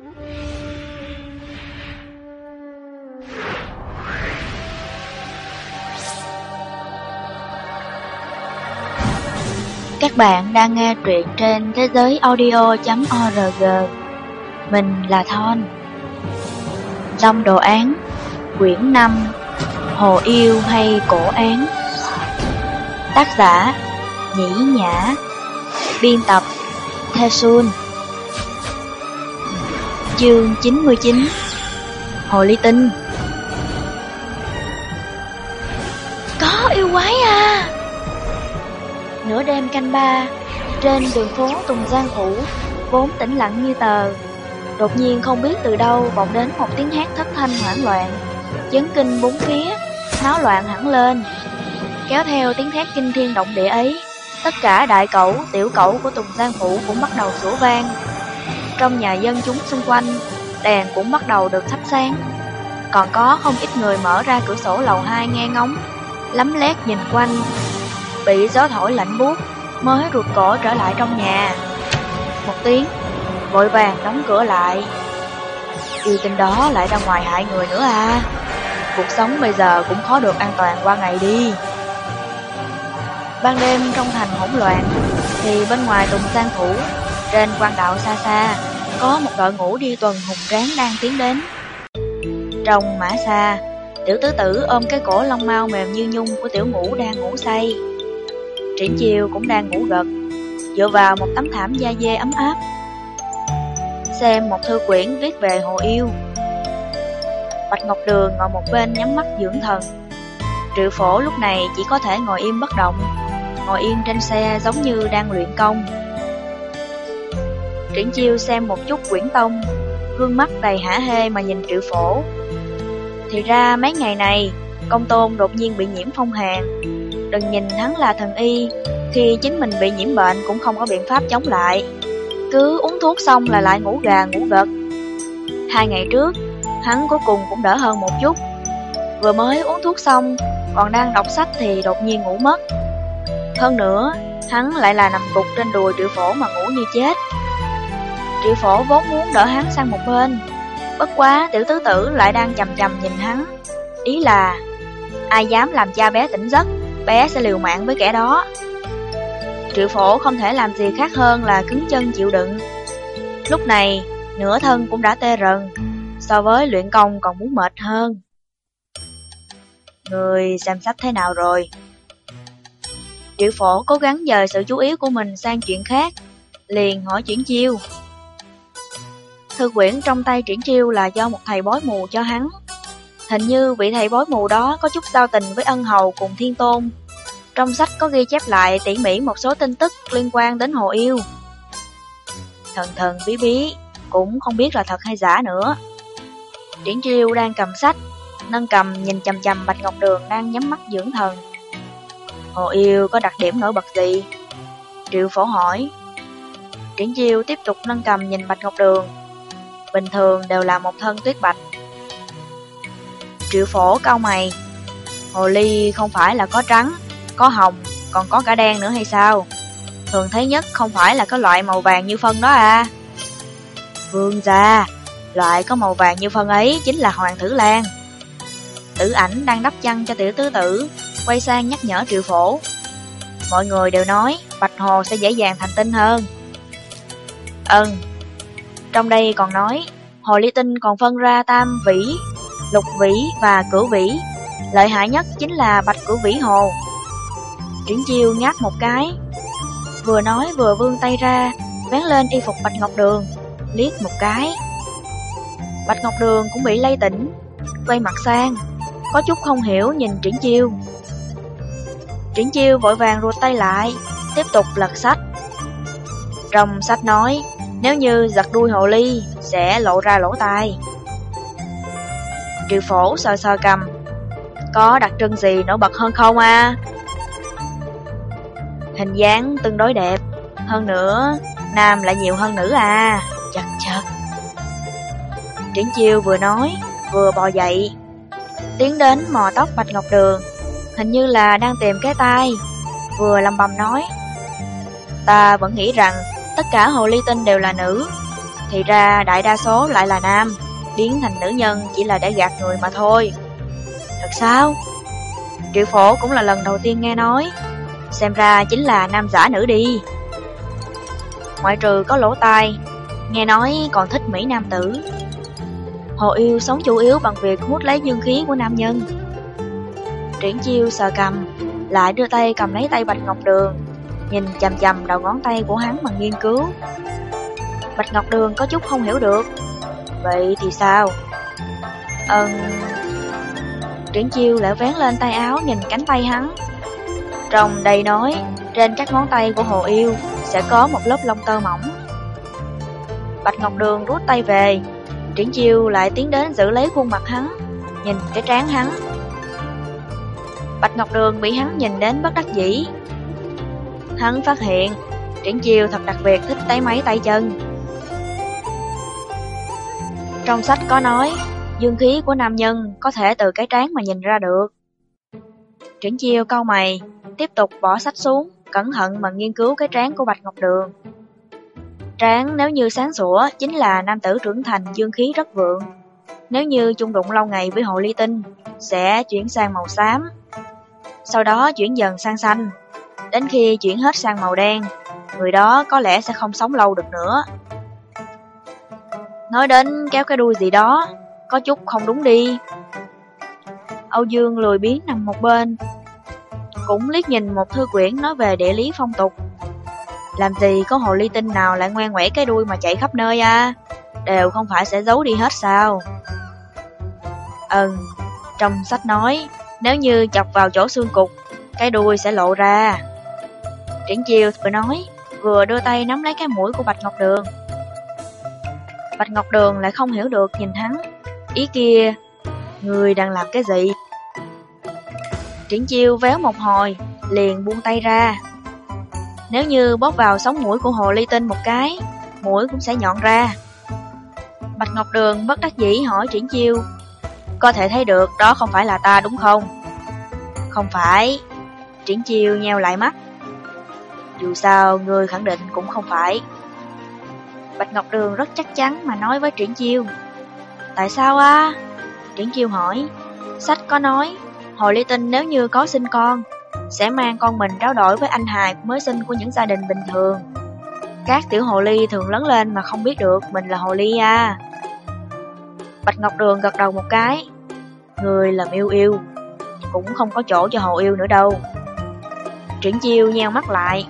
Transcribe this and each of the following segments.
Các bạn đang nghe truyện trên thế giới audio.org Mình là Thon. Long đồ án, Quyển 5 Hồ yêu hay cổ án. Tác giả, Nhĩ Nhã. Biên tập, Thê Xuân. Chương 99 Hồ Ly Tinh. Có yêu quái à. Nửa đêm canh ba Trên đường phố Tùng Giang Phủ Vốn tĩnh lặng như tờ. Đột nhiên không biết từ đâu vọng đến một tiếng hát thất thanh hoảng loạn. Chấn kinh bốn phía Náo loạn hẳn lên. Kéo theo tiếng thét kinh thiên động địa ấy Tất cả đại cẩu, tiểu cẩu của Tùng Giang Phủ cũng bắt đầu sủa vang. Trong nhà dân chúng xung quanh, Đèn cũng bắt đầu được thắp sáng. Còn có không ít người mở ra cửa sổ lầu 2 nghe ngóng, lấm lét nhìn quanh. Bị gió thổi lạnh buốt, Mới ruột cổ trở lại trong nhà. Một tiếng, Vội vàng đóng cửa lại. Yêu tinh đó lại ra ngoài hại người nữa à. Cuộc sống bây giờ cũng khó được an toàn qua ngày đi. Ban đêm trong thành hỗn loạn, Thì bên ngoài Tùng Sang Phủ trên quan đạo xa xa Có một đội ngũ đi tuần hùng tráng đang tiến đến. Trong mã xa Tiểu tứ tử ôm cái cổ lông mau mềm như nhung của tiểu ngũ đang ngủ say. Triển chiều cũng đang ngủ gật, Dựa vào một tấm thảm da dê ấm áp. Xem một thư quyển viết về hồ yêu. Bạch Ngọc Đường ngồi một bên nhắm mắt dưỡng thần. Triệu phổ lúc này chỉ có thể ngồi im bất động, Ngồi yên trên xe giống như đang luyện công. Triển chiêu xem một chút quyển tông. Gương mắt đầy hả hê mà nhìn triệu phổ. Thì ra mấy ngày này, Công tôn đột nhiên bị nhiễm phong hàn. Đừng nhìn hắn là thần y Khi chính mình bị nhiễm bệnh cũng không có biện pháp chống lại. Cứ uống thuốc xong là lại ngủ gà, ngủ gật. Hai ngày trước, Hắn cuối cùng cũng đỡ hơn một chút. Vừa mới uống thuốc xong, Còn đang đọc sách thì đột nhiên ngủ mất. Hơn nữa, Hắn lại là nằm cục trên đùi triệu phổ mà ngủ như chết. Triệu phổ vốn muốn đỡ hắn sang một bên. Bất quá tiểu tứ tử lại đang chầm chầm nhìn hắn. Ý là, Ai dám làm cha bé tỉnh giấc, Bé sẽ liều mạng với kẻ đó. Triệu phổ không thể làm gì khác hơn là cứng chân chịu đựng. Lúc này, Nửa thân cũng đã tê rần, So với luyện công còn muốn mệt hơn. Người xem sách thế nào rồi? Triệu phổ cố gắng dời sự chú ý của mình sang chuyện khác, Liền hỏi chuyển chiêu. Thư quyển trong tay triển chiêu là do một thầy bói mù cho hắn. Hình như vị thầy bói mù đó có chút giao tình với ân hầu cùng thiên tôn. Trong sách có ghi chép lại tỉ mỉ một số tin tức liên quan đến hồ yêu. Thần thần bí bí, Cũng không biết là thật hay giả nữa. Triển chiêu đang cầm sách, Nâng cầm nhìn chầm chầm Bạch Ngọc Đường đang nhắm mắt dưỡng thần. Hồ yêu có đặc điểm nổi bật gì? Triệu phổ hỏi. Triển chiêu tiếp tục nâng cầm nhìn Bạch Ngọc Đường. Bình thường đều là một thân tuyết bạch. Triệu phổ cao mày, Hồ ly không phải là có trắng, Có hồng, Còn có cả đen nữa hay sao? Thường thấy nhất không phải là cái loại màu vàng như phân đó à? Vương gia, Loại có màu vàng như phân ấy Chính là Hoàng Thử Lan. Tử ảnh đang đắp chăn cho tiểu tứ tử, Quay sang nhắc nhở triệu phổ. Mọi người đều nói Bạch Hồ sẽ dễ dàng thành tinh hơn. Ừm trong đây còn nói Hồ ly tinh còn phân ra tam vĩ lục vĩ và cửu vĩ. Lợi hại nhất chính là bạch cửu vĩ hồ. Triển chiêu ngáp một cái, vừa nói vừa vươn tay ra, vén lên y phục Bạch Ngọc Đường, liếc một cái. Bạch Ngọc Đường cũng bị lay tỉnh, quay mặt sang, có chút không hiểu nhìn Triển chiêu. Triển chiêu vội vàng ruột tay lại, tiếp tục lật sách. Trong sách nói, nếu như giật đuôi hồ ly, sẽ lộ ra lỗ tai. Triệu phổ sờ sờ cầm. Có đặc trưng gì nổi bật hơn không à? Hình dáng tương đối đẹp. Hơn nữa Nam lại nhiều hơn nữ à. Chật chật. Triển chiêu vừa nói Vừa bò dậy. Tiến đến mò tóc Bạch Ngọc Đường. Hình như là đang tìm cái tay Vừa lầm bầm nói Ta vẫn nghĩ rằng Tất cả hồ ly tinh đều là nữ Thì ra đại đa số lại là nam, biến thành nữ nhân chỉ là để gạt người mà thôi. Thật sao? Triệu phổ cũng là lần đầu tiên nghe nói, xem ra chính là nam giả nữ đi. Ngoại trừ có lỗ tai, nghe nói còn thích Mỹ nam tử. Hồ yêu sống chủ yếu bằng việc hút lấy dương khí của nam nhân. Triển chiêu sờ cầm, lại đưa tay cầm lấy tay Bạch Ngọc Đường, nhìn chầm chầm đầu ngón tay của hắn mà nghiên cứu. Bạch Ngọc Đường có chút không hiểu được. Vậy thì sao? Ừm... Triển chiêu lại vén lên tay áo nhìn cánh tay hắn. Trong đầy nói, trên các ngón tay của hồ yêu sẽ có một lớp lông tơ mỏng. Bạch Ngọc Đường rút tay về, Triển chiêu lại tiến đến giữ lấy khuôn mặt hắn, nhìn cái trán hắn. Bạch Ngọc Đường bị hắn nhìn đến bất đắc dĩ. Hắn phát hiện, Triển chiêu thật đặc biệt thích tay máy tay chân. Trong sách có nói, dương khí của nam nhân có thể từ cái trán mà nhìn ra được. Triển chiêu câu mày, tiếp tục bỏ sách xuống, cẩn thận mà nghiên cứu cái trán của Bạch Ngọc Đường. Trán nếu như sáng sủa chính là nam tử trưởng thành dương khí rất vượng. Nếu như chung đụng lâu ngày với hồ ly tinh, sẽ chuyển sang màu xám. Sau đó chuyển dần sang xanh. Đến khi chuyển hết sang màu đen, người đó có lẽ sẽ không sống lâu được nữa. Nói đến kéo cái đuôi gì đó, có chút không đúng đi. Âu Dương lười biến nằm một bên, cũng liếc nhìn một thư quyển nói về địa lý phong tục. Làm gì có hồ ly tinh nào lại ngoan ngoẻ cái đuôi mà chạy khắp nơi à? Đều không phải sẽ giấu đi hết sao? Ừ, trong sách nói, nếu như chọc vào chỗ xương cục, cái đuôi sẽ lộ ra. Triển Chiêu vừa nói, vừa đưa tay nắm lấy cái mũi của Bạch Ngọc Đường. Bạch Ngọc Đường lại không hiểu được nhìn hắn. Ý kia, người đang làm cái gì? Triển chiêu véo một hồi, liền buông tay ra. Nếu như bóp vào sống mũi của hồ ly tinh một cái, mũi cũng sẽ nhọn ra. Bạch Ngọc Đường bất đắc dĩ hỏi Triển chiêu, có thể thấy được đó không phải là ta đúng không? Không phải. Triển chiêu nheo lại mắt. Dù sao, người khẳng định cũng không phải. Bạch Ngọc Đường rất chắc chắn mà nói với Triển Chiêu. Tại sao a? Triển Chiêu hỏi. Sách có nói, Hồ Ly Tinh nếu như có sinh con, sẽ mang con mình trao đổi với anh hài mới sinh của những gia đình bình thường. Các tiểu hồ ly thường lớn lên mà không biết được mình là hồ ly à. Bạch Ngọc Đường gật đầu một cái. Người làm yêu yêu, cũng không có chỗ cho hồ yêu nữa đâu. Triển chiêu nheo mắt lại.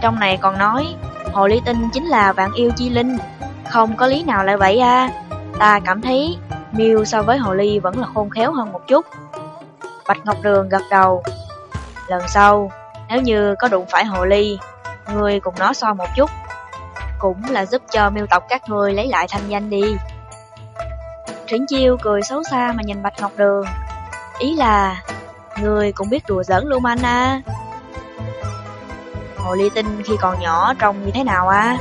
Trong này còn nói, hồ ly tinh chính là vạn yêu chi linh, không có lý nào lại vậy à. Ta cảm thấy miu so với hồ ly vẫn là khôn khéo hơn một chút. Bạch Ngọc Đường gật đầu. Lần sau, nếu như có đụng phải hồ ly, ngươi cùng nó so một chút, cũng là giúp cho miêu tộc các ngươi lấy lại thanh danh đi. Triển chiêu cười xấu xa mà nhìn Bạch Ngọc Đường. Ý là, người cũng biết đùa giỡn luôn anh à. Hồ ly tinh khi còn nhỏ trông như thế nào à?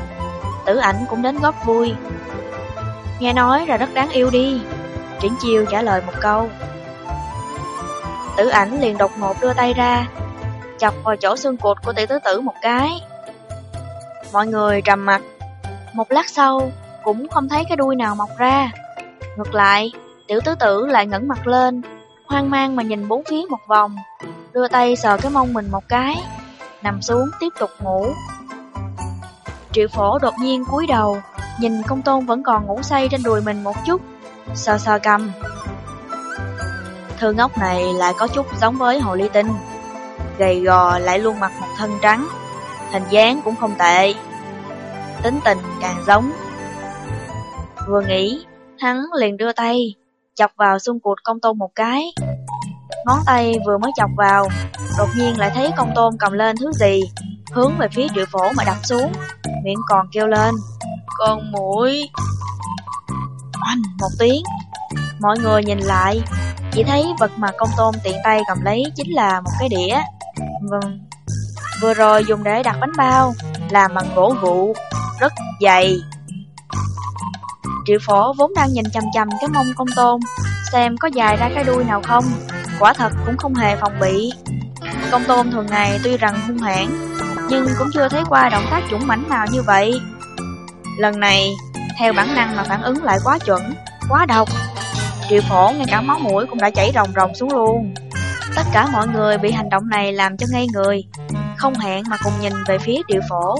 Tử ảnh cũng đến góp vui. Nghe nói là rất đáng yêu đi. Triển chiêu trả lời một câu. Tử ảnh liền đột ngột đưa tay ra, chọc vào chỗ xương cột của tiểu tứ tử một cái. Mọi người trầm mặt, một lát sau cũng không thấy cái đuôi nào mọc ra. Ngược lại, tiểu tứ tử lại ngẩng mặt lên, hoang mang mà nhìn bốn phía một vòng, đưa tay sờ cái mông mình một cái, nằm xuống tiếp tục ngủ. Triệu phổ đột nhiên cúi đầu, nhìn công tôn vẫn còn ngủ say trên đùi mình một chút, sờ sờ cầm, Thư ngốc này lại có chút giống với hồ ly tinh Gầy gò lại luôn mặc một thân trắng Hình dáng cũng không tệ Tính tình càng giống. Vừa nghĩ Hắn liền đưa tay Chọc vào xung cụt công tôn một cái. Ngón tay vừa mới chọc vào, Đột nhiên lại thấy con tôm cầm lên thứ gì, Hướng về phía triệu phổ mà đập xuống, Miệng còn kêu lên, Con mũi Oanh một tiếng, Mọi người nhìn lại, chỉ thấy vật mà con tôm tiện tay cầm lấy chính là một cái đĩa. Vâng Vừa rồi dùng để đặt bánh bao Làm bằng gỗ vụ Rất dày. Triệu phổ vốn đang nhìn chầm chầm cái mông con tôm, Xem có dài ra cái đuôi nào không. Quả thật cũng không hề phòng bị Công tôm thường ngày tuy rằng hung hãn Nhưng cũng chưa thấy qua động tác dũng mãnh nào như vậy Lần này theo bản năng mà phản ứng lại quá chuẩn, quá độc. Triệu phổ ngay cả máu mũi cũng đã chảy ròng ròng xuống luôn. Tất cả mọi người bị hành động này làm cho ngây người, không hẹn mà cùng nhìn về phía triệu phổ.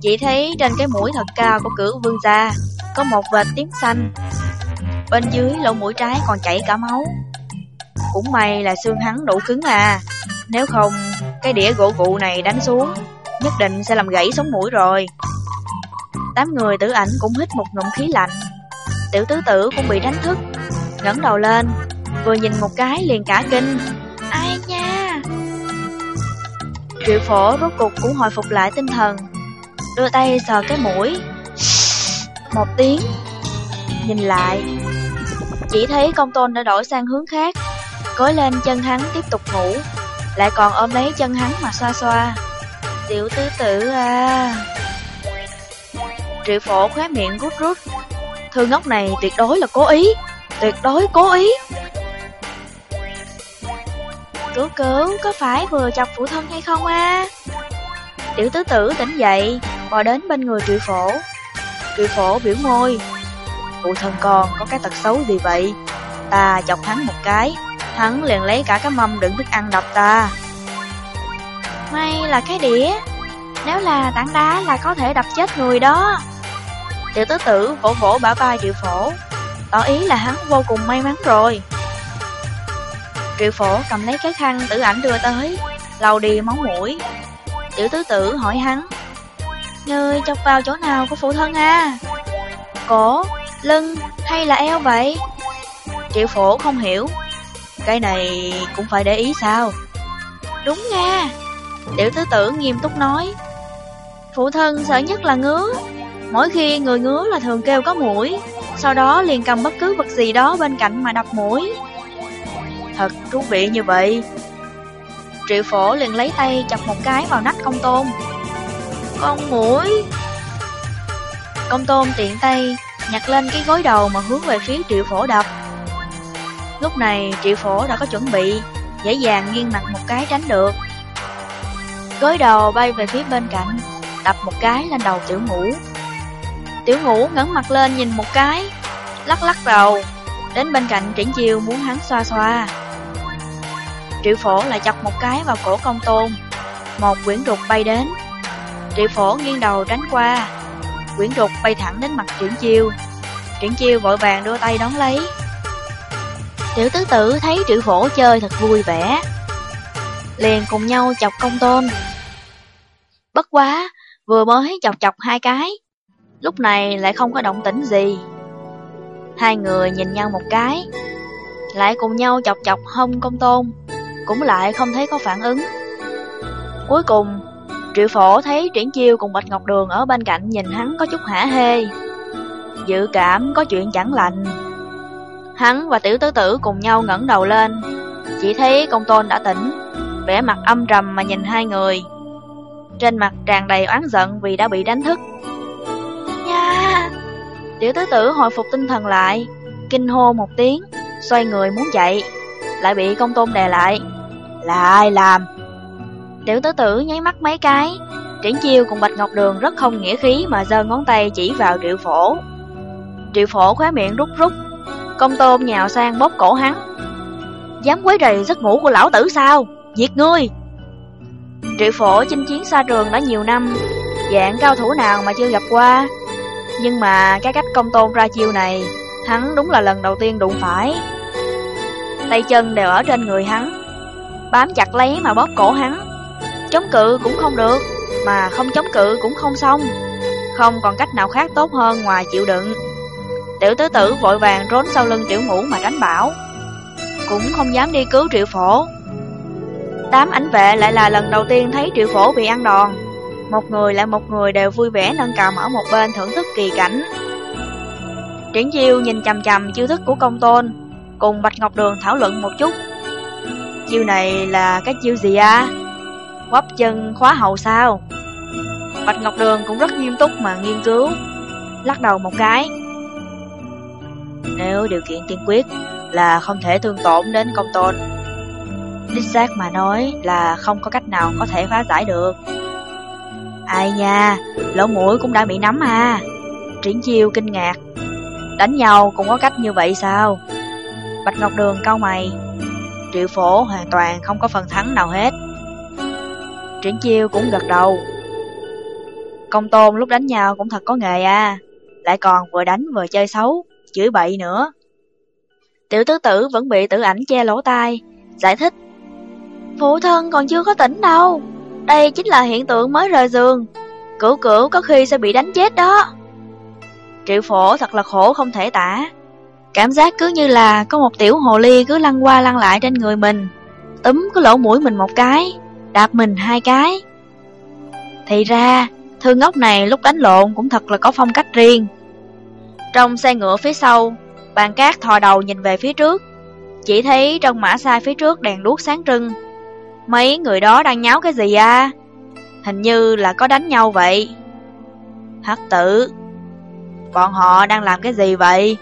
Chỉ thấy trên cái mũi thật cao của cửu vương gia có một vệt tím xanh. Bên dưới lỗ mũi trái còn chảy cả máu. Cũng may là xương hắn đủ cứng à, nếu không cái đĩa gỗ cụ này đánh xuống, nhất định sẽ làm gãy sống mũi rồi. Tám người tử ảnh cũng hít một ngụm khí lạnh. Tiểu tứ tử cũng bị đánh thức, ngẩng đầu lên, vừa nhìn một cái liền cả kinh. Ai nha? Triệu phổ rốt cục cũng hồi phục lại tinh thần, đưa tay sờ cái mũi. Một tiếng, nhìn lại, chỉ thấy công tôn đã đổi sang hướng khác, cối lên chân hắn tiếp tục ngủ, lại còn ôm lấy chân hắn mà xoa xoa. Tiểu tứ tử à... Triệu phổ khóe miệng rút rút. Thư ngốc này tuyệt đối là cố ý, tuyệt đối cố ý. Cứu cứu, có phải vừa chọc phụ thân hay không a? Tiểu tứ tử tỉnh dậy, bò đến bên người triệu phổ. Triệu phổ biểu môi. Phụ thân con có cái tật xấu gì vậy? Ta chọc hắn một cái, hắn liền lấy cả cái mâm đựng thức ăn đập ta. May là cái đĩa, nếu là tảng đá là có thể đập chết người đó. Tiểu tứ tử vỗ vỗ bả vai triệu phổ, tỏ ý là hắn vô cùng may mắn rồi. Triệu phổ cầm lấy cái khăn tử ảnh đưa tới, lau đi máu mũi. Tiểu tứ tử hỏi hắn, Ngươi chọc vào chỗ nào của phụ thân à? Cổ, lưng hay là eo vậy? Triệu phổ không hiểu, cái này cũng phải để ý sao? Đúng nha, tiểu tứ tử nghiêm túc nói. Phụ thân sợ nhất là ngứa, mỗi khi người ngứa là thường kêu có mũi, sau đó liền cầm bất cứ vật gì đó bên cạnh mà đập mũi. Thật thú vị như vậy. Triệu phổ liền lấy tay chọc một cái vào nách công tôn. Con mũi! Công tôn tiện tay nhặt lên cái gối đầu mà hướng về phía triệu phổ đập. Lúc này triệu phổ đã có chuẩn bị, dễ dàng nghiêng mặt một cái tránh được. Gối đầu bay về phía bên cạnh, đập một cái lên đầu tiểu ngũ. Tiểu ngũ ngẩng mặt lên nhìn một cái, lắc lắc đầu, đến bên cạnh triển chiêu muốn hắn xoa xoa. Triệu phổ lại chọc một cái vào cổ công tôn, một quyển trục bay đến. Triệu phổ nghiêng đầu tránh qua, quyển trục bay thẳng đến mặt triển chiêu. Triển chiêu vội vàng đưa tay đón lấy. Tiểu tứ tử thấy triệu phổ chơi thật vui vẻ, liền cùng nhau chọc công tôn. Bất quá, vừa mới chọc chọc hai cái, lúc này lại không có động tĩnh gì. Hai người nhìn nhau một cái, lại cùng nhau chọc chọc hông công tôn, cũng lại không thấy có phản ứng. Cuối cùng, Triệu phổ thấy triển chiêu cùng Bạch Ngọc Đường ở bên cạnh nhìn hắn có chút hả hê. Dự cảm có chuyện chẳng lành. Hắn và tiểu tứ tử cùng nhau ngẩng đầu lên, chỉ thấy công tôn đã tỉnh, vẻ mặt âm trầm mà nhìn hai người. Trên mặt tràn đầy oán giận vì đã bị đánh thức. Nha! Tiểu tứ tử hồi phục tinh thần lại, kinh hô một tiếng, xoay người muốn chạy, lại bị công tôn đè lại. Là ai làm? Tiểu tứ tử nháy mắt mấy cái, triển chiêu cùng Bạch Ngọc Đường rất không nghĩa khí mà giơ ngón tay chỉ vào triệu phổ. Triệu phổ khóe miệng rút rút, công tôn nhào sang bóp cổ hắn. Dám quấy rầy giấc ngủ của lão tử sao? Diệt ngươi! Triệu phổ chinh chiến xa trường đã nhiều năm, dạng cao thủ nào mà chưa gặp qua. Nhưng mà cái cách công tôn ra chiêu này, hắn đúng là lần đầu tiên đụng phải. Tay chân đều ở trên người hắn, bám chặt lấy mà bóp cổ hắn. Chống cự cũng không được, mà không chống cự cũng không xong. Không còn cách nào khác tốt hơn ngoài chịu đựng. Tiểu tứ tử vội vàng trốn sau lưng tiểu ngũ mà tránh bảo. Cũng không dám đi cứu triệu phổ. Tám ảnh vệ lại là lần đầu tiên thấy triệu phổ bị ăn đòn. Một người lại một người đều vui vẻ nâng cầm ở một bên thưởng thức kỳ cảnh. Triển chiêu nhìn chầm chầm chiêu thức của công tôn, cùng Bạch Ngọc Đường thảo luận một chút. Chiêu này là cái chiêu gì à? Quắp chân khóa hậu sao? Bạch Ngọc Đường cũng rất nghiêm túc mà nghiên cứu, lắc đầu một cái. Nếu điều kiện tiên quyết là không thể thương tổn đến công tôn, đích xác mà nói là không có cách nào có thể phá giải được. Ai nha, lỗ mũi cũng đã bị nắm à. Triển chiêu kinh ngạc. Đánh nhau cũng có cách như vậy sao? Bạch Ngọc Đường cau mày. Triệu phổ hoàn toàn không có phần thắng nào hết. Triển chiêu cũng gật đầu. Công tôn lúc đánh nhau cũng thật có nghề à. Lại còn vừa đánh vừa chơi xấu, chửi bậy nữa. Tiểu tứ tử vẫn bị tử ảnh che lỗ tai, giải thích. Phụ thân còn chưa có tỉnh đâu. Đây chính là hiện tượng mới rời giường. Cửu cửu có khi sẽ bị đánh chết đó. Triệu phổ thật là khổ không thể tả. Cảm giác cứ như là có một tiểu hồ ly cứ lăn qua lăn lại trên người mình. Túm cái lỗ mũi mình một cái, đạp mình hai cái. Thì ra, thư ngốc này lúc đánh lộn cũng thật là có phong cách riêng. Trong xe ngựa phía sau, bàn cát thò đầu nhìn về phía trước. Chỉ thấy trong mã xa phía trước đèn đuốc sáng trưng. Mấy người đó đang nháo cái gì à? Hình như là có đánh nhau vậy. Hắc tử, bọn họ đang làm cái gì vậy?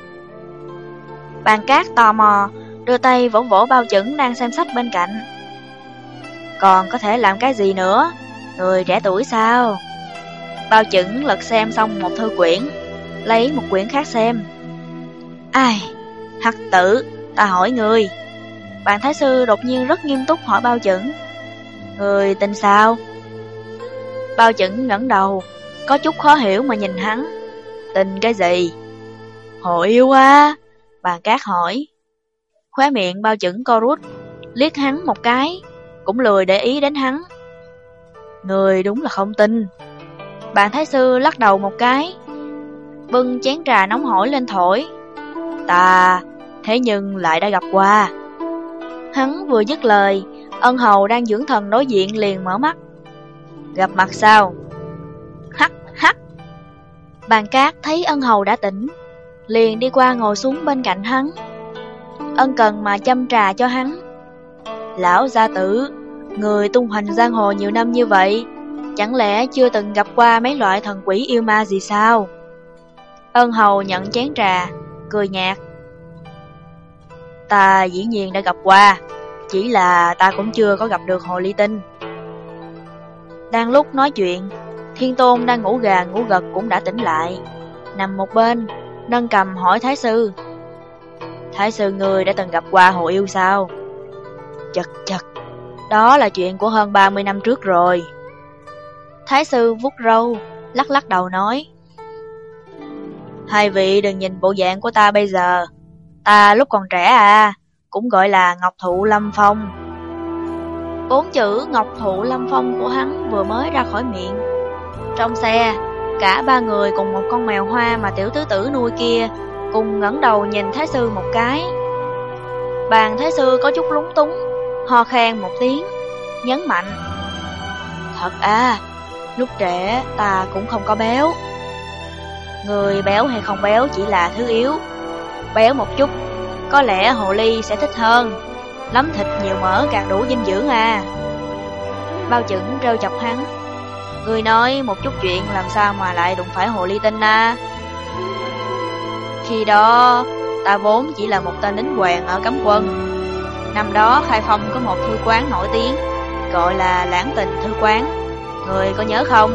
Bàn cát tò mò, đưa tay vỗ vỗ bao chững đang xem sách bên cạnh. Còn có thể làm cái gì nữa? Người trẻ tuổi sao? Bao chững lật xem xong một thư quyển, lấy một quyển khác xem. Ai? Hắc tử, ta hỏi người. Bạn Thái Sư đột nhiên rất nghiêm túc hỏi bao chẩn. Người tên sao? Bao chẩn ngẩng đầu, có chút khó hiểu mà nhìn hắn. Tình cái gì? Hồ yêu à? Bàn cát hỏi. Khóe miệng bao chẩn co rút, liếc hắn một cái, cũng lười để ý đến hắn. Người đúng là không tin. Bạn Thái Sư lắc đầu một cái, bưng chén trà nóng hổi lên thổi. Ta, thế nhưng lại đã gặp qua. Hắn vừa dứt lời, ân hầu đang dưỡng thần đối diện liền mở mắt. Gặp mặt sao? Hắc, hắc. Bàn cát thấy ân hầu đã tỉnh, liền đi qua ngồi xuống bên cạnh hắn. Ân cần mà chăm trà cho hắn. Lão gia tử, người tung hoành giang hồ nhiều năm như vậy, chẳng lẽ chưa từng gặp qua mấy loại thần quỷ yêu ma gì sao? Ân hầu nhận chén trà, cười nhạt. Ta dĩ nhiên đã gặp qua, chỉ là ta cũng chưa có gặp được hồ ly tinh. Đang lúc nói chuyện, Thiên Tôn đang ngủ gà ngủ gật cũng đã tỉnh lại. Nằm một bên, nâng cầm hỏi Thái Sư. Thái Sư ngươi đã từng gặp qua hồ yêu sao? Chật chật, đó là chuyện của hơn 30 năm trước rồi. Thái Sư vút râu, lắc lắc đầu nói. Hai vị đừng nhìn bộ dạng của ta bây giờ. Ta lúc còn trẻ à, cũng gọi là Ngọc Thụ Lâm Phong. Bốn chữ Ngọc Thụ Lâm Phong của hắn vừa mới ra khỏi miệng. Trong xe, cả ba người cùng một con mèo hoa mà tiểu tứ tử nuôi kia cùng ngẩng đầu nhìn Thái Sư một cái. Bàn Thái Sư có chút lúng túng, ho khen một tiếng, nhấn mạnh. Thật à, lúc trẻ ta cũng không có béo. Người béo hay không béo chỉ là thứ yếu. Béo một chút, có lẽ hồ ly sẽ thích hơn. Lắm thịt nhiều mỡ càng đủ dinh dưỡng à. Bao chững trêu chọc hắn. Người nói một chút chuyện làm sao mà lại đụng phải hồ ly tinh à. Khi đó, ta vốn chỉ là một tên lính hoàng ở cấm quân. Năm đó Khai Phong có một thư quán nổi tiếng, gọi là Lãng Tình Thư Quán. Người có nhớ không?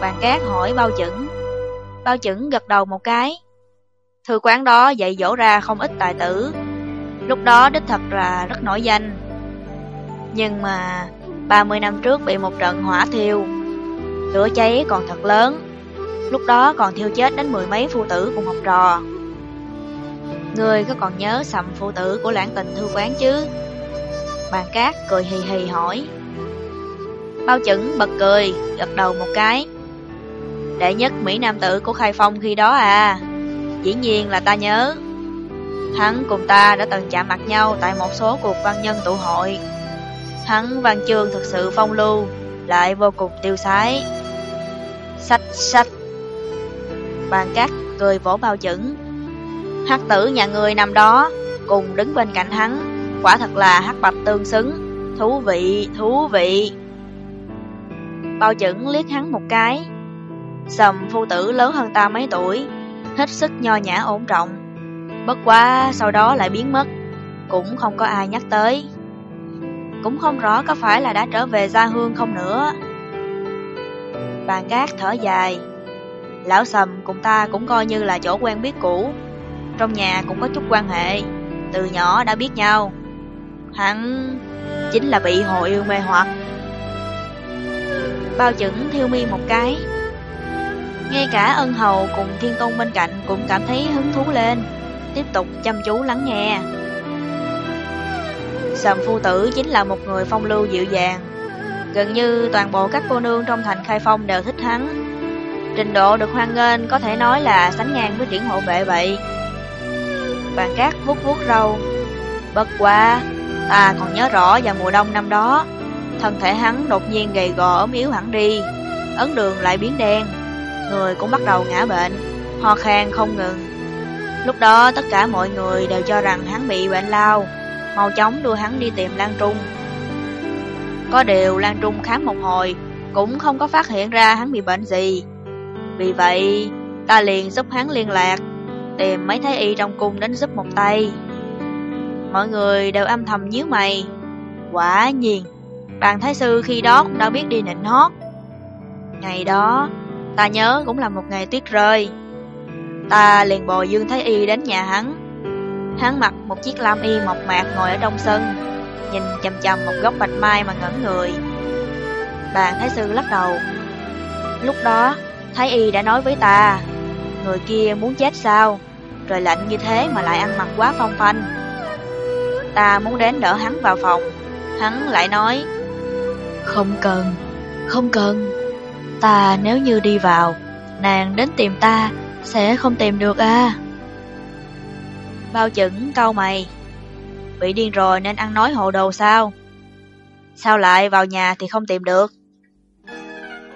Bàn cát hỏi bao chững. Bao chững gật đầu một cái. Thư quán đó dạy dỗ ra không ít tài tử. Lúc đó đích thật là rất nổi danh. Nhưng mà 30 năm trước bị một trận hỏa thiêu. Lửa cháy còn thật lớn. Lúc đó còn thiêu chết đến mười mấy phu tử cùng học trò. Người có còn nhớ sầm phu tử của lãng tình thư quán chứ? Bàn cát cười hì hì hỏi. Bao chững bật cười, gật đầu một cái. Đệ nhất Mỹ Nam tử của Khai Phong khi đó à. Dĩ nhiên là ta nhớ. Hắn cùng ta đã từng chạm mặt nhau tại một số cuộc văn nhân tụ hội. Hắn văn chương thực sự phong lưu Lại vô cùng tiêu sái. Sách sách Bàn cát cười vỗ bao chững. Hắc tử nhà người nằm đó Cùng đứng bên cạnh hắn Quả thật là hắc bạch tương xứng. Thú vị, thú vị. Bao chững liếc hắn một cái. Sầm phu tử lớn hơn ta mấy tuổi, hết sức nho nhã ổn trọng. Bất quá sau đó lại biến mất, cũng không có ai nhắc tới. Cũng không rõ có phải là đã trở về gia hương không nữa. Bàn cát thở dài. Lão Sầm cùng ta cũng coi như là chỗ quen biết cũ Trong nhà cũng có chút quan hệ Từ nhỏ đã biết nhau Hắn chính là bị hồ yêu mê hoặc Bao chững thiêu mi một cái ngay cả ân hầu cùng thiên tôn bên cạnh cũng cảm thấy hứng thú lên. Tiếp tục chăm chú lắng nghe. Sầm phu tử chính là một người phong lưu dịu dàng. Gần như toàn bộ các cô nương trong thành khai phong đều thích hắn. Trình độ được hoan nghênh có thể nói là sánh ngang với triển hộ vệ vậy. Bàn cát vuốt vuốt râu. Bất quá, ta còn nhớ rõ vào mùa đông năm đó Thân thể hắn đột nhiên gầy gò ốm yếu hẳn đi Ấn đường lại biến đen. Người cũng bắt đầu ngã bệnh. Ho khan không ngừng. Lúc đó, tất cả mọi người đều cho rằng hắn bị bệnh lao. Mau chóng đưa hắn đi tìm Lan Trung. Có điều Lan Trung khám một hồi, Cũng không có phát hiện ra hắn bị bệnh gì. Vì vậy, ta liền giúp hắn liên lạc, Tìm mấy thái y trong cung đến giúp một tay. Mọi người đều âm thầm nhíu mày. Quả nhiên, Bàn thái sư khi đó cũng đã biết đi nịnh hót. Ngày đó Ta nhớ cũng là một ngày tuyết rơi. Ta liền bồi Dương Thái Y đến nhà hắn. Hắn mặc một chiếc lam y mộc mạc ngồi ở trong sân, Nhìn chầm chầm một góc bạch mai mà ngẩn người. Bàn Thái Sư lắc đầu. Lúc đó, Thái Y đã nói với ta, Người kia muốn chết sao? Trời lạnh như thế mà lại ăn mặc quá phong phanh. Ta muốn đến đỡ hắn vào phòng. Hắn lại nói, Không cần Không cần. Ta nếu như đi vào, Nàng đến tìm ta Sẽ không tìm được à? Bao chững câu mày. Bị điên rồi nên ăn nói hồ đồ sao? Sao lại vào nhà thì không tìm được?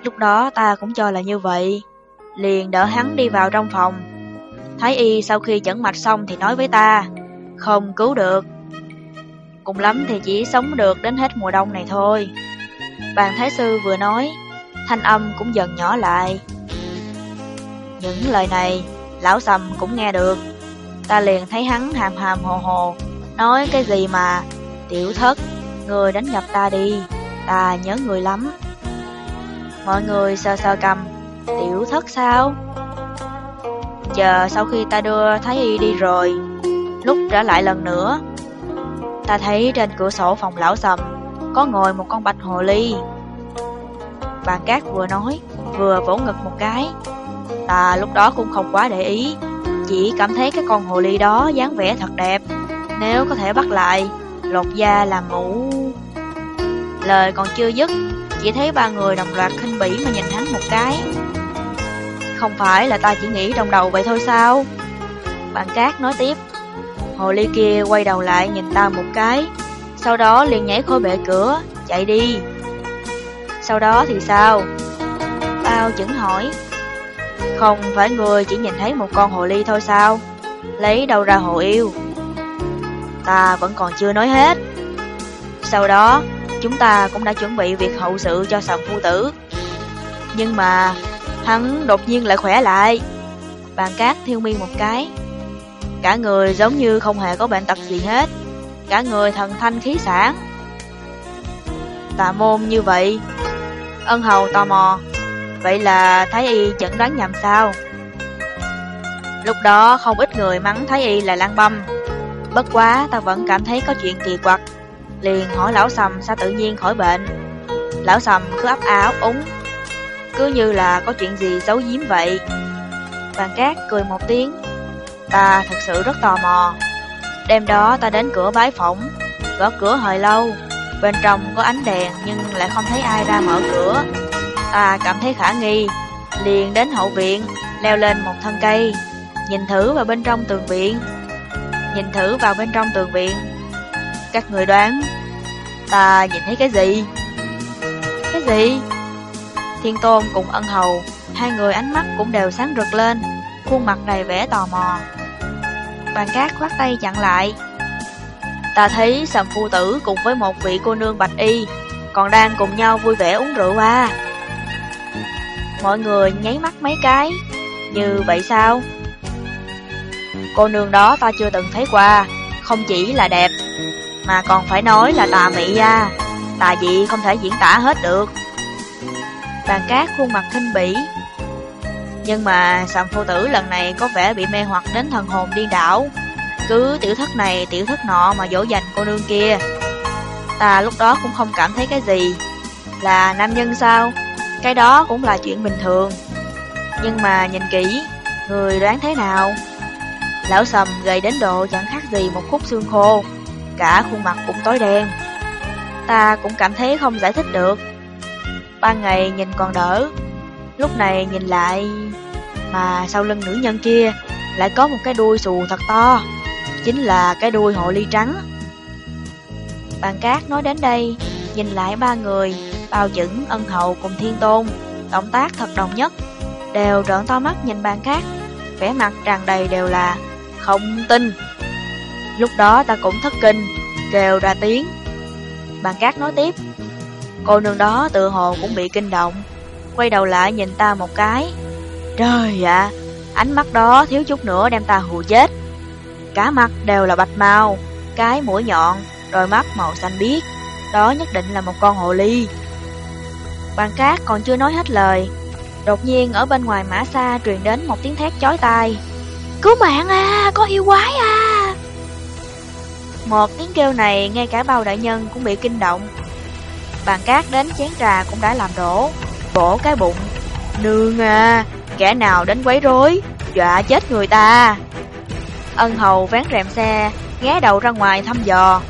Lúc đó ta cũng cho là như vậy. Liền đỡ hắn đi vào trong phòng. Thái y sau khi chẩn mạch xong thì nói với ta, Không cứu được. Cùng lắm thì chỉ sống được đến hết mùa đông này thôi. Bàn thái sư vừa nói Thanh âm cũng dần nhỏ lại. Những lời này, Lão sầm cũng nghe được. Ta liền thấy hắn hàm hàm hồ hồ, Nói cái gì mà, Tiểu thất, Người đánh gặp ta đi, Ta nhớ người lắm. Mọi người sơ sơ cầm, Tiểu thất sao? Chờ sau khi ta đưa Thái Y đi rồi, Lúc trở lại lần nữa, Ta thấy trên cửa sổ phòng lão sầm Có ngồi một con bạch hồ ly. Bà cát vừa nói, Vừa vỗ ngực một cái. Ta lúc đó cũng không quá để ý, Chỉ cảm thấy cái con hồ ly đó dáng vẻ thật đẹp. Nếu có thể bắt lại, Lột da làm mũ. Lời còn chưa dứt, Chỉ thấy ba người đồng loạt khinh bỉ mà nhìn hắn một cái. Không phải là ta chỉ nghĩ trong đầu vậy thôi sao? Bạn Cát nói tiếp. Hồ ly kia quay đầu lại nhìn ta một cái, Sau đó liền nhảy khỏi bệ cửa, Chạy đi. Sau đó thì sao? Bao chững hỏi. Không phải người chỉ nhìn thấy một con hồ ly thôi sao? Lấy đâu ra hồ yêu? Ta vẫn còn chưa nói hết. Sau đó, Chúng ta cũng đã chuẩn bị việc hậu sự cho sầm phu tử. Nhưng mà, Hắn đột nhiên lại khỏe lại. Bàn cát thiêu mi một cái. Cả người giống như không hề có bệnh tật gì hết. Cả người thần thanh khí sản Tà môn như vậy Ân hầu tò mò. Vậy là Thái Y chẩn đoán nhầm sao? Lúc đó không ít người mắng Thái Y là lang băm. Bất quá ta vẫn cảm thấy có chuyện kỳ quặc. Liền hỏi lão sầm sao tự nhiên khỏi bệnh. Lão sầm cứ ấp áo úng. Cứ như là có chuyện gì giấu giếm vậy. Bàn cát cười một tiếng. Ta thật sự rất tò mò. Đêm đó ta đến cửa bái phỏng, Gõ cửa hồi lâu. Bên trong có ánh đèn, nhưng lại không thấy ai ra mở cửa. Ta cảm thấy khả nghi, Liền đến hậu viện, Leo lên một thân cây, Nhìn thử vào bên trong tường viện. Nhìn thử vào bên trong tường viện. Các người đoán, Ta nhìn thấy cái gì? Cái gì? Thiên tôn cùng ân hầu, Hai người ánh mắt cũng đều sáng rực lên, Khuôn mặt đầy vẻ tò mò. Bàn cát khoát tay chặn lại. Ta thấy sầm phu tử cùng với một vị cô nương bạch y Còn đang cùng nhau vui vẻ uống rượu à. Mọi người nháy mắt mấy cái. Như vậy sao? Cô nương đó ta chưa từng thấy qua. Không chỉ là đẹp, Mà còn phải nói là tà mị à. Tà dị không thể diễn tả hết được. Bàn cát khuôn mặt khinh bỉ. Nhưng mà Sầm Phu Tử lần này có vẻ bị mê hoặc đến thần hồn điên đảo. Cứ tiểu thất này, tiểu thất nọ mà dỗ dành cô nương kia. Ta lúc đó cũng không cảm thấy cái gì. Là nam nhân sao? Cái đó cũng là chuyện bình thường. Nhưng mà nhìn kỹ, Người đoán thế nào? Lão sầm gầy đến độ chẳng khác gì một khúc xương khô. Cả khuôn mặt cũng tối đen. Ta cũng cảm thấy không giải thích được. Ban ngày nhìn còn đỡ. Lúc này nhìn lại, Mà sau lưng nữ nhân kia Lại có một cái đuôi xù thật to. Chính là cái đuôi hồ ly trắng Bàn cát nói đến đây Nhìn lại ba người Bao chững, ân hậu cùng thiên tôn Động tác thật đồng nhất Đều trợn to mắt nhìn bàn cát vẻ mặt tràn đầy đều là không tin. Lúc đó ta cũng thất kinh, kêu ra tiếng. Bàn cát nói tiếp, cô nương đó tự hồ cũng bị kinh động, quay đầu lại nhìn ta một cái. Trời ạ, ánh mắt đó thiếu chút nữa đem ta hù chết. Cả mặt đều là bạch màu, cái mũi nhọn, đôi mắt màu xanh biếc, đó nhất định là một con hồ ly. Bàn cát còn chưa nói hết lời, đột nhiên ở bên ngoài mã xa truyền đến một tiếng thét chói tai. Cứu mạng à, có yêu quái à Một tiếng kêu này ngay cả bao đại nhân cũng bị kinh động Bàn cát đến chén trà cũng đã làm đổ Bổ cái bụng Nương à, kẻ nào đến quấy rối Dọa chết người ta Ân hầu vén rèm xe Ghé đầu ra ngoài thăm dò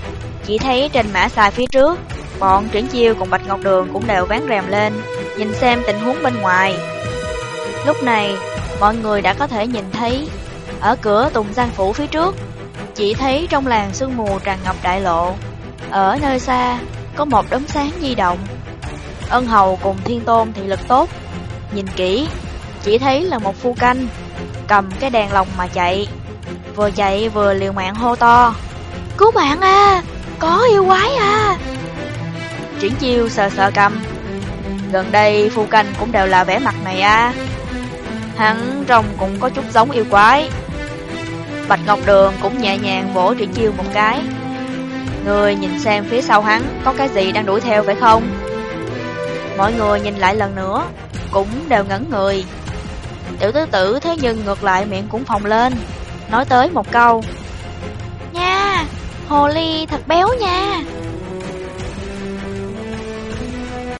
Chỉ thấy trên mã xài phía trước Bọn triển chiêu cùng Bạch Ngọc Đường cũng đều vén rèm lên Nhìn xem tình huống bên ngoài Lúc này Mọi người đã có thể nhìn thấy ở cửa Tùng Giang Phủ phía trước, chỉ thấy trong làng sương mù tràn ngập đại lộ. Ở nơi xa, có một đốm sáng di động. Ân Hầu cùng Thiên Tôn thị lực tốt. Nhìn kỹ, chỉ thấy là một phu canh, cầm cái đèn lồng mà chạy. Vừa chạy vừa liều mạng hô to. Cứu mạng à, có yêu quái à. Triển chiêu sờ sờ cầm. Gần đây phu canh cũng đều là vẻ mặt này à. Hắn trông cũng có chút giống yêu quái Bạch Ngọc Đường cũng nhẹ nhàng vỗ Triển Chiêu một cái. Người nhìn xem phía sau hắn có cái gì đang đuổi theo phải không? Mọi người nhìn lại lần nữa, cũng đều ngẩn người. Tiểu tứ tử thế nhưng ngược lại miệng cũng phồng lên, nói tới một câu. Nha, hồ ly thật béo nha.